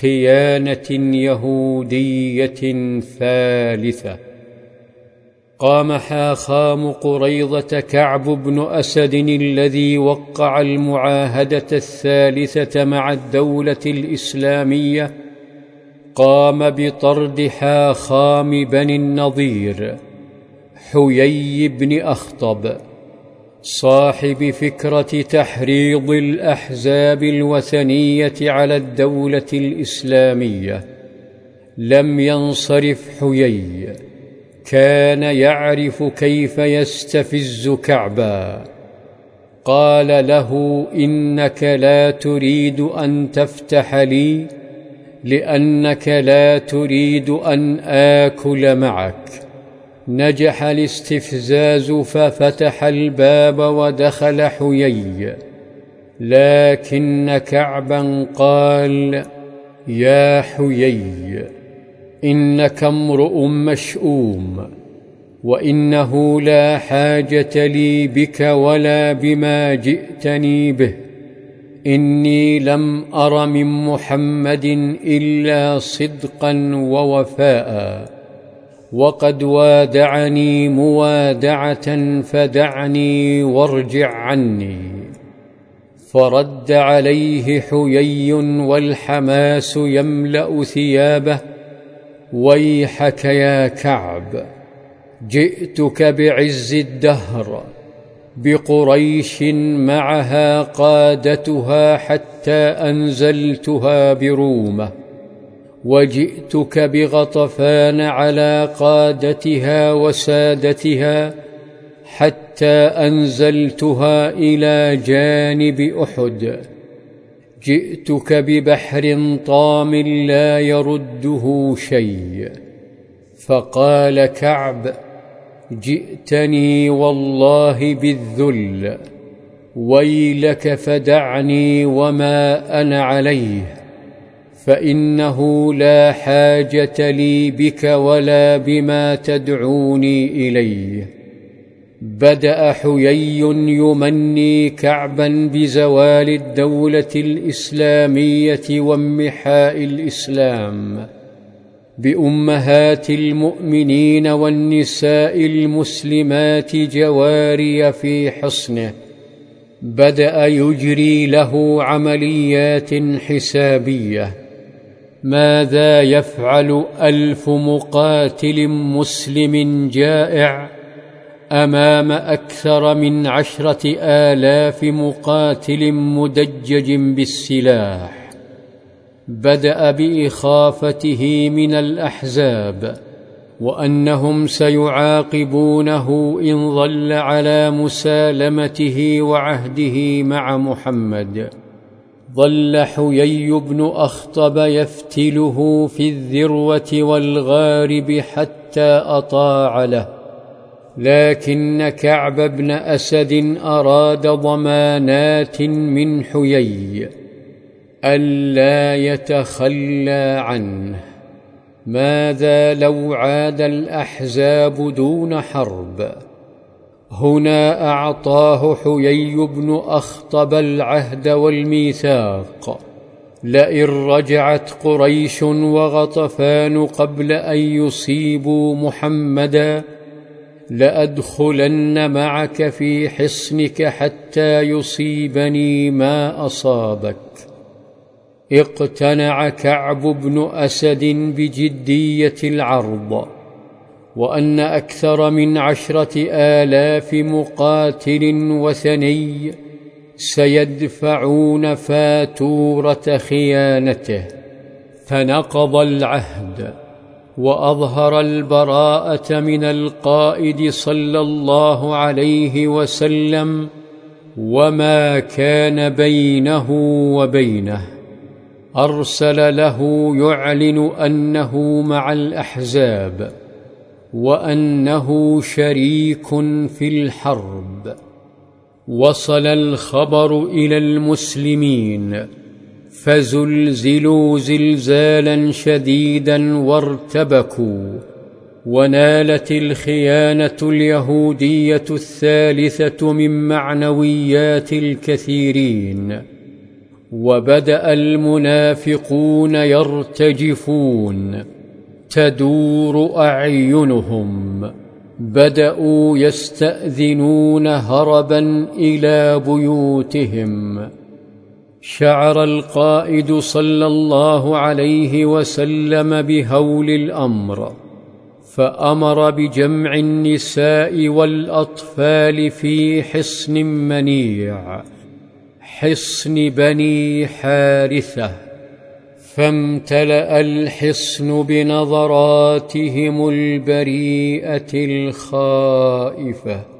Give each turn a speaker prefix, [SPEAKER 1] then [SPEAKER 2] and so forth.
[SPEAKER 1] خيانة يهودية ثالثة. قام حاخام قريضه كعب بن أسد الذي وقع المعاهدة الثالثة مع الدولة الإسلامية. قام بطرد حاخام بني النضير حيي بن أخطب. صاحب فكرة تحريض الأحزاب الوثنية على الدولة الإسلامية لم ينصرف حيي. كان يعرف كيف يستفز كعبا. قال له إنك لا تريد أن تفتح لي لأنك لا تريد أن آكل معك. نجح الاستفزاز ففتح الباب ودخل حيي. لكن كعبا قال يا حيي إنك امرؤ مشؤوم وإنه لا حاجة لي بك ولا بما جئتني به. إني لم أر من محمد إلا صدقا ووفاء. وقد وادعني موادعة فدعني وارجع عني. فرد عليه حيي والحماس يملأ ثيابه. ويحك يا كعب جئتك بعز الدهر. بقريش معها قادتها حتى أنزلتها برومه. وجئتك بغطفان على قادتها وسادتها حتى أنزلتها إلى جانب أحد. جئتك ببحر طام لا يرده شيء. فقال كعب جئتني والله بالذل ويلك فدعني وما أنا عليه. فإنه لا حاجة لي بك ولا بما تدعوني إليه. بدأ حيي يمني كعبا بزوال الدولة الإسلامية وامحاء الإسلام. بأمهات المؤمنين والنساء المسلمات جواري في حصنه. بدأ يجري له عمليات حسابية. ماذا يفعل ألف مقاتل مسلم جائع أمام أكثر من عشرة آلاف مقاتل مدجج بالسلاح؟ بدأ بإخافته من الأحزاب وأنهم سيعاقبونه إن ظل على مسالمته وعهده مع محمد. ظل حيي بن أخطب يفتله في الذروة والغارب حتى أطاع له. لكن كعب بن أسد أراد ضمانات من حيي ألا يتخلى عنه. ماذا لو عاد الأحزاب دون حرب؟ هنا أعطاه حيي بن أخطب العهد والميثاق. لئن رجعت قريش وغطفان قبل أن يصيبوا محمدا لأدخلن معك في حصنك حتى يصيبني ما أصابك. اقتنع كعب بن أسد بجدية العرض. وأن أكثر من عشرة آلاف مقاتل وثني سيدفعون فاتورة خيانته. فنقض العهد وأظهر البراءة من القائد صلى الله عليه وسلم وما كان بينه وبينه. أرسل له يعلن أنه مع الأحزاب. وأنه شريك في الحرب. وصل الخبر إلى المسلمين فزلزلوا زلزالا شديدا وارتبكوا. ونالت الخيانة اليهودية الثالثة من معنويات الكثيرين. وبدأ المنافقون يرتجفون. تدور أعينهم بدأوا يستأذنون هربا إلى بيوتهم. شعر القائد صلى الله عليه وسلم بهول الأمر فأمر بجمع النساء والأطفال في حصن منيع حصن بني حارثة. فامتلأ الحصن بنظراتهم البريئة الخائفة.